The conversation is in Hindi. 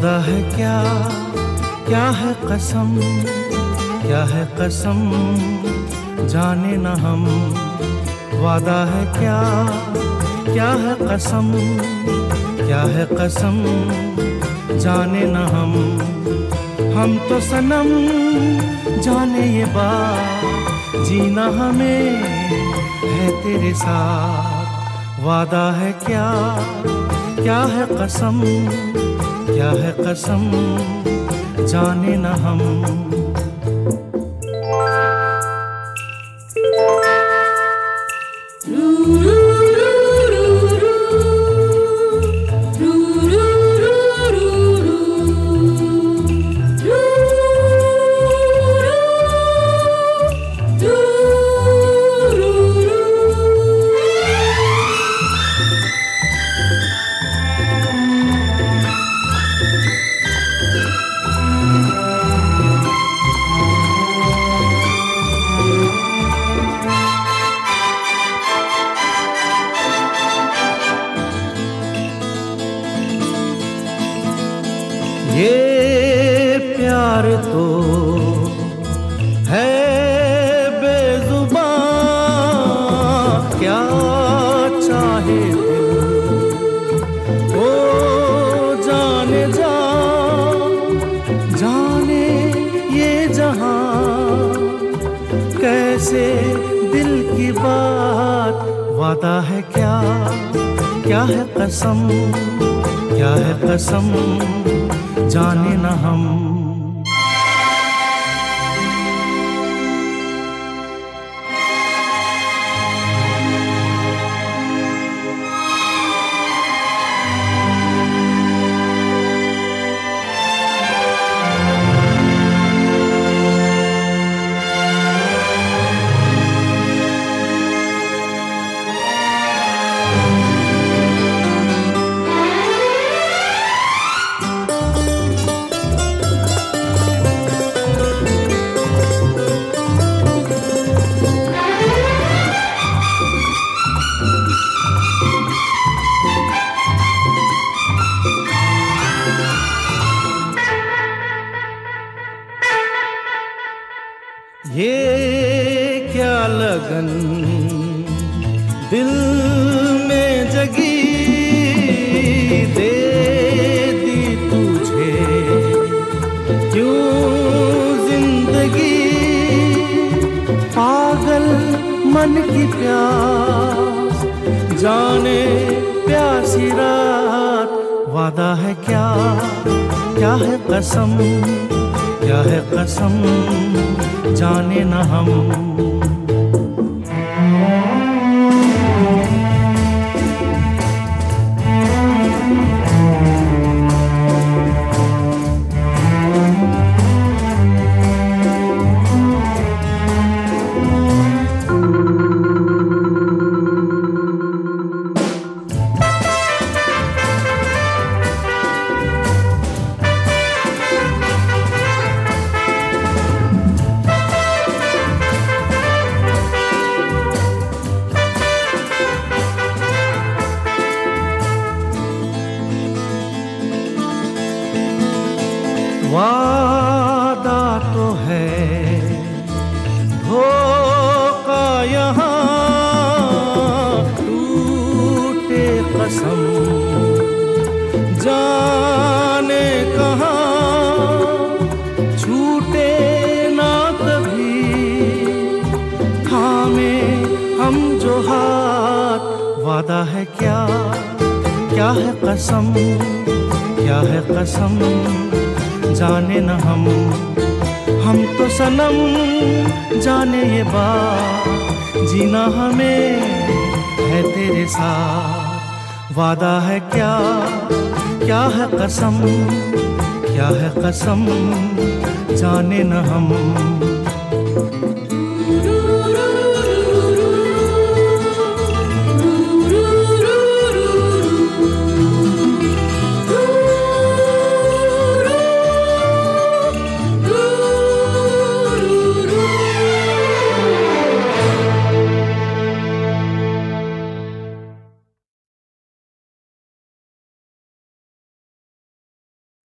वादा है क्या? क्या है कसम? क्या है कसम? जाने न हम। वादा है क्या? क्या है कसम? क्या है कसम? जाने न हम। हम तो सनम, जाने ये बात। जीना हमें है तेरे साथ। वादा है क्या? क्या है कसम? क्या है कसम जाने न हम। ये प्यार तो है बेजुबान। क्या चाहे ओ जाने जा, जाने ये जहाँ। कैसे दिल की बात, वादा है क्या? क्या है कसम? क्या है कसम? जाने न हम। दिल में जगी, दे दी तुझे। क्यों ज़िंदगी पागल मन की प्यास? जाने प्यासी रात, वादा है क्या? क्या है कसम? क्या है कसम? जाने न हम। वादा है क्या? क्या है कसम? क्या है कसम? जाने न हम। हम तो सनम, जाने ये बात। जीना हमें है तेरे साथ। वादा है क्या? क्या है कसम? क्या है कसम? जाने न हम।